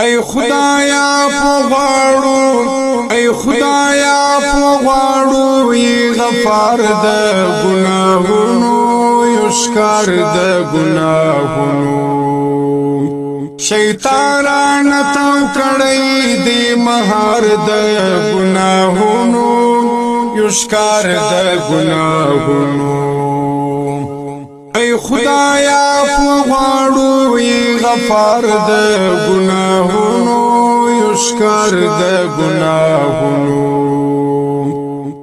ای خدایا پوغاړو ای خدایا پوغاړو ای غفار د ګناهونو یشکار د ګناهونو شیطان نه تو کړی دی مہار د ګناهونو یشکار د ګناهونو ای خدایا پوغاړو غفار د گناهونو یشکر د گناهونو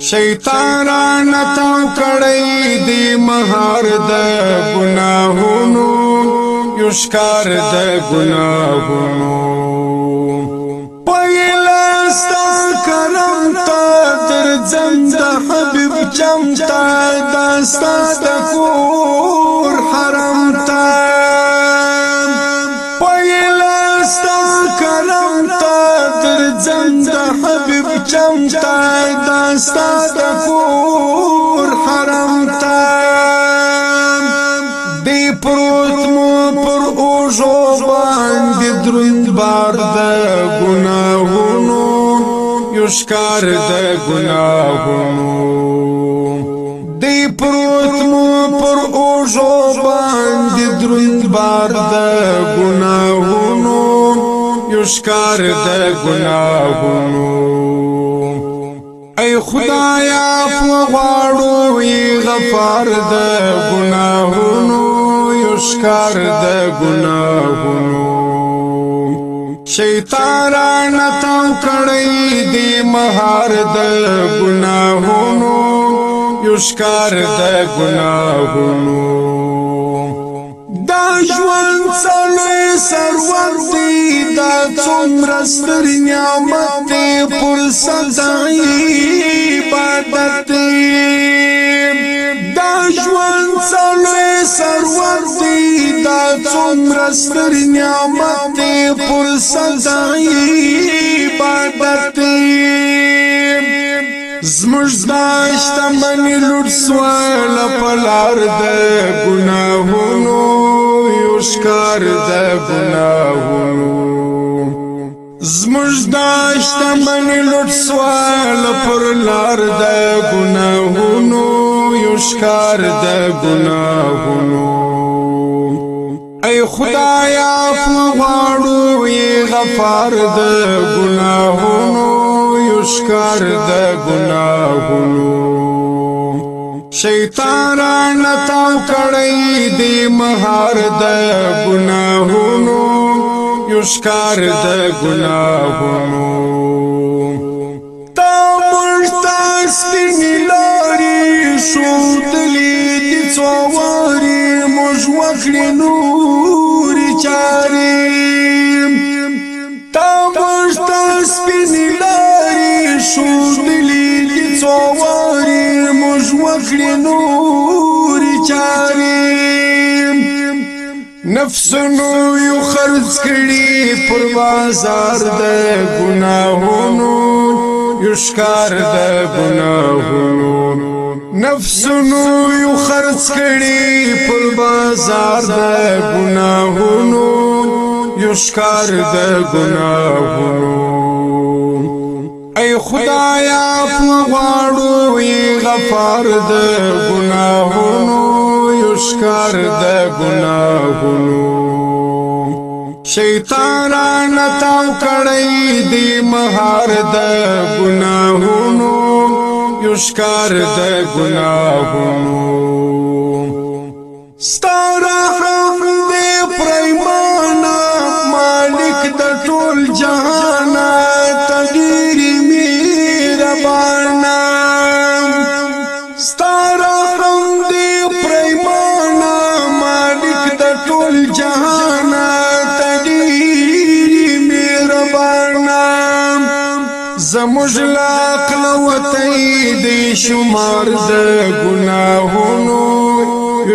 شیطانان تا کړی دی مہار د گناهونو یشکر د گناهونو پایلاستا کرم تا در زنده حبیب چمتا داستا د کو جم تا داستا د کور حرم تا دی پروت مو پر اوجو باندې دروند بار د ګناهونو یوشکار د ګناهونو دی پروت مو پر اوجو باندې دروند بار د ګناهونو یوشکار د ګناهونو ای خدایا فغواړو ای غفار د ګناهونو یشکار د ګناهونو شیطان نه تا کړی دی مہار د ګناهونو یشکار د ګناهونو دا ژوند څلې سرور دی څومره ستر نعمت دی فرصت عبادت دی دا ژوند څلوي ثروت دی دا څومره ستر نعمت دی فرصت عبادت دی زموږ دا شتمنې لوټ سوال په لار دی شتمن لټ سوال پر لار د ګناهونو یو شکار د ګناهونو ای خدایا فغواړو ی غفار د ګناهونو یو شکار د ګناهونو شیطان نتاو کړی دی مہار د ګناهونو یو شکار د ګناهونو تا مرتا سپین لاري شوتلې دي څواري موږ وکړې نور چاري تا مرتا سپین لاري شوتلې دي څواري موږ وکړې نور نفسونو یو خرڅ کړي پر بازار د ګناهونو یشکار د ګناهونو نفسونو یو خرڅ کړي پر بازار د ګناهونو یشکار د ګناهونو ای خدایا په غواړو غفار د ګناهونو ښکار د ګناهونو شیطان را تاو کړی دی مهار د ګناهونو یو ښکار د ګناهونو ستا زموږ لاقل وتی دی شمار د گناهونو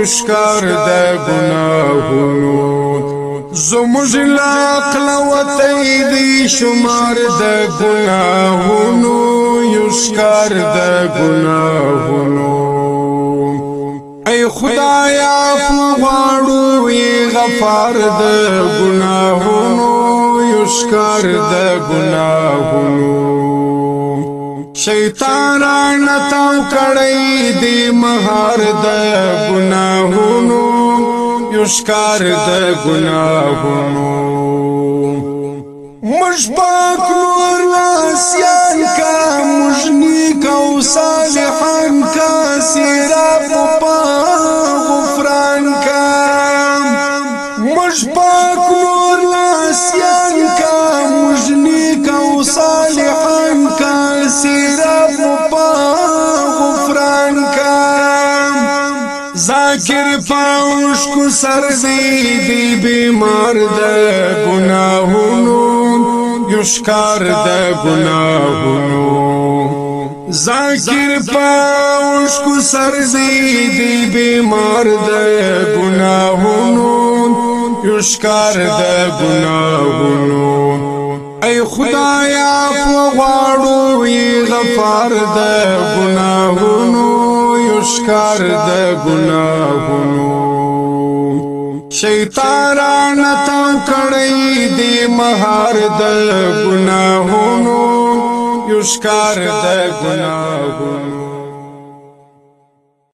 یشکار د گناهونو زموږ لاقل وتی دی شمار د گناهونو یشکار د گناهونو ای خدایا فغواړو ای غفار د گناهونو یشکار د گناهونو شیطان نتاو کړی دی مہار د ګناهونو یوشکار د ګناهونو مش پاک نور لاسیان کا مجنی کا صالحان کا سیراب پاک ذاکر پاوش کو سر دی دی بیمار د گناهونو یشکار د گناهونو ذاکر پاوش کو سر دی دی بیمار د گناهونو یشکار د گناهونو ای خدایا فغواړو غفار د گناهونو ښکار د ګناهونو شیطانان تا کړی دی مہار د ګناهونو یو ښکار د ګناهونو